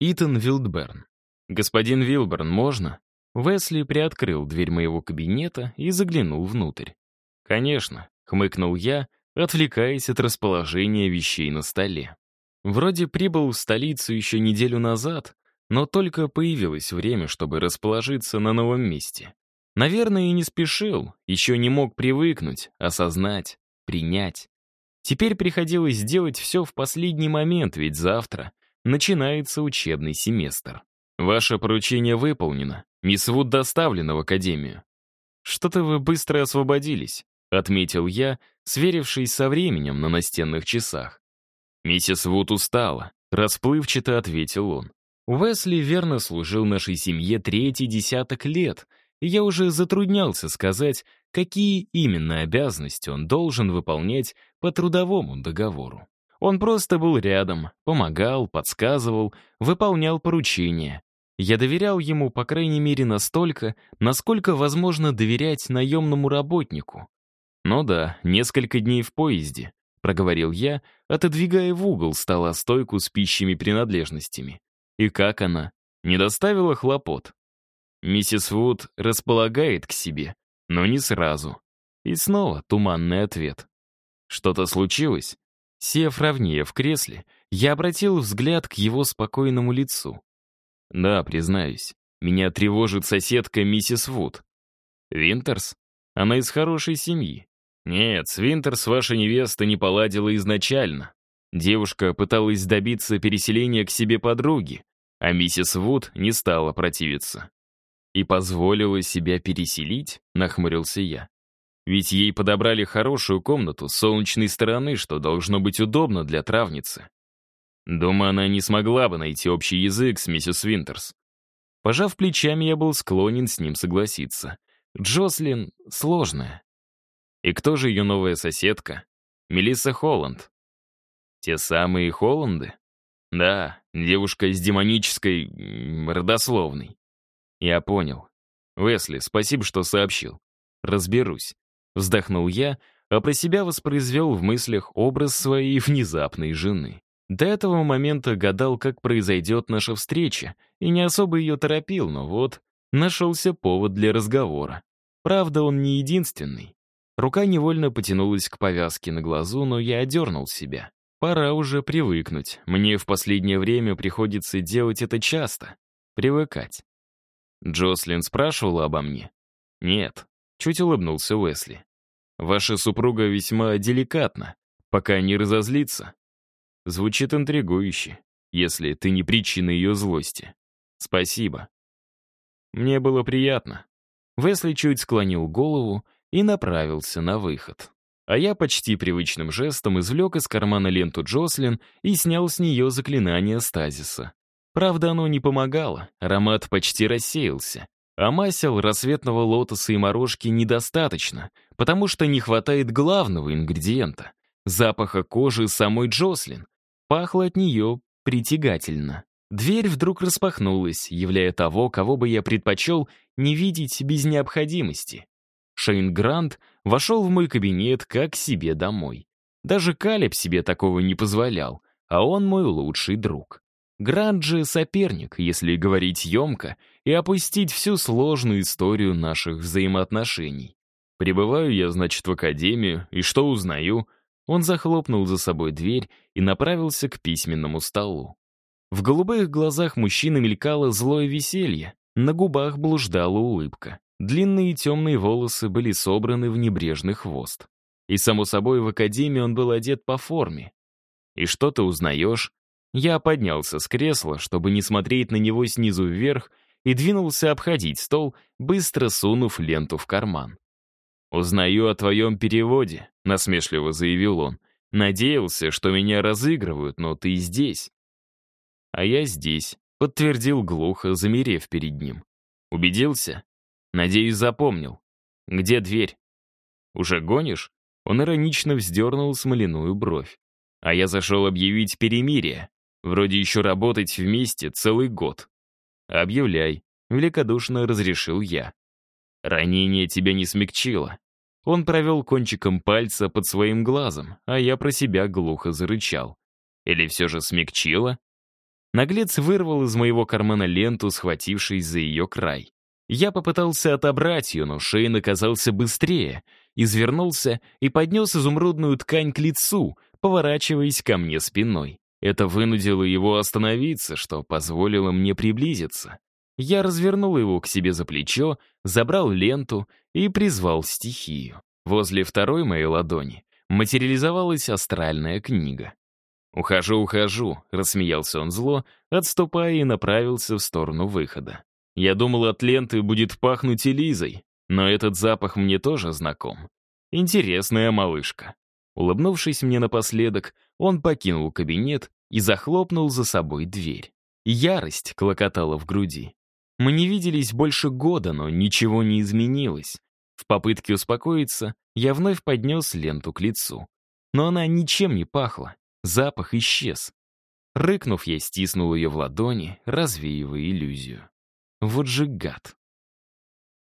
Итан Вилдберн. «Господин Вилберн, можно?» Весли приоткрыл дверь моего кабинета и заглянул внутрь. «Конечно», — хмыкнул я, отвлекаясь от расположения вещей на столе. Вроде прибыл в столицу еще неделю назад, но только появилось время, чтобы расположиться на новом месте. Наверное, и не спешил, еще не мог привыкнуть, осознать, принять. Теперь приходилось сделать все в последний момент, ведь завтра начинается учебный семестр. Ваше поручение выполнено. Мисс Вуд доставлена в академию. Что-то вы быстро освободились, отметил я, сверившись со временем на настенных часах. Миссис Вуд устала, расплывчато ответил он. Уэсли верно служил нашей семье третий десяток лет, и я уже затруднялся сказать, какие именно обязанности он должен выполнять по трудовому договору. Он просто был рядом, помогал, подсказывал, выполнял поручения. Я доверял ему, по крайней мере, настолько, насколько возможно доверять наемному работнику. «Ну да, несколько дней в поезде», — проговорил я, отодвигая в угол стола стойку с пищими принадлежностями. «И как она? Не доставила хлопот?» Миссис Вуд располагает к себе, но не сразу. И снова туманный ответ. Что-то случилось? Сев ровнее в кресле, я обратил взгляд к его спокойному лицу. Да, признаюсь, меня тревожит соседка миссис Вуд. Винтерс? Она из хорошей семьи. Нет, с Винтерс ваша невеста не поладила изначально. Девушка пыталась добиться переселения к себе подруги, а миссис Вуд не стала противиться. «И позволила себя переселить?» — нахмурился я. «Ведь ей подобрали хорошую комнату с солнечной стороны, что должно быть удобно для травницы. Думаю, она не смогла бы найти общий язык с миссис Винтерс. Пожав плечами, я был склонен с ним согласиться. Джослин сложная. И кто же ее новая соседка? Мелисса Холланд. Те самые Холланды? Да, девушка с демонической... родословной. Я понял. Уэсли, спасибо, что сообщил. Разберусь. Вздохнул я, а про себя воспроизвел в мыслях образ своей внезапной жены. До этого момента гадал, как произойдет наша встреча, и не особо ее торопил, но вот нашелся повод для разговора. Правда, он не единственный. Рука невольно потянулась к повязке на глазу, но я одернул себя. Пора уже привыкнуть. Мне в последнее время приходится делать это часто. Привыкать. Джослин спрашивала обо мне? Нет. Чуть улыбнулся Уэсли. Ваша супруга весьма деликатна, пока не разозлится. Звучит интригующе, если ты не причина ее злости. Спасибо. Мне было приятно. Весли чуть склонил голову и направился на выход. А я почти привычным жестом извлек из кармана ленту Джослин и снял с нее заклинание стазиса. Правда, оно не помогало, аромат почти рассеялся. А масел рассветного лотоса и морожки недостаточно, потому что не хватает главного ингредиента — запаха кожи самой Джослин. Пахло от нее притягательно. Дверь вдруг распахнулась, являя того, кого бы я предпочел не видеть без необходимости. Шейн Грант вошел в мой кабинет как себе домой. Даже Калеб себе такого не позволял, а он мой лучший друг. Грант же соперник, если говорить емко, и опустить всю сложную историю наших взаимоотношений. Прибываю я, значит, в академию, и что узнаю? Он захлопнул за собой дверь и направился к письменному столу. В голубых глазах мужчины мелькало злое веселье, на губах блуждала улыбка. Длинные темные волосы были собраны в небрежный хвост. И, само собой, в академии он был одет по форме. «И что ты узнаешь?» Я поднялся с кресла, чтобы не смотреть на него снизу вверх, и двинулся обходить стол, быстро сунув ленту в карман. «Узнаю о твоем переводе», — насмешливо заявил он. «Надеялся, что меня разыгрывают, но ты здесь». «А я здесь», — подтвердил глухо, замерев перед ним. «Убедился? Надеюсь, запомнил. Где дверь?» «Уже гонишь?» Он иронично вздернул смоляную бровь. «А я зашел объявить перемирие. Вроде еще работать вместе целый год. Объявляй, великодушно разрешил я. Ранение тебя не смягчило. Он провел кончиком пальца под своим глазом, а я про себя глухо зарычал. Или все же смягчило? Наглец вырвал из моего кармана ленту, схватившись за ее край. Я попытался отобрать ее, но Шейн оказался быстрее, извернулся и поднес изумрудную ткань к лицу, поворачиваясь ко мне спиной. Это вынудило его остановиться, что позволило мне приблизиться. Я развернул его к себе за плечо, забрал ленту и призвал стихию. Возле второй моей ладони материализовалась астральная книга. «Ухожу, ухожу», — рассмеялся он зло, отступая и направился в сторону выхода. Я думал, от ленты будет пахнуть Элизой, но этот запах мне тоже знаком. Интересная малышка. Улыбнувшись мне напоследок, он покинул кабинет и захлопнул за собой дверь. Ярость клокотала в груди. Мы не виделись больше года, но ничего не изменилось. В попытке успокоиться я вновь поднес ленту к лицу. Но она ничем не пахла. Запах исчез. Рыкнув, я стиснул ее в ладони, развеивая иллюзию. Вот же гад.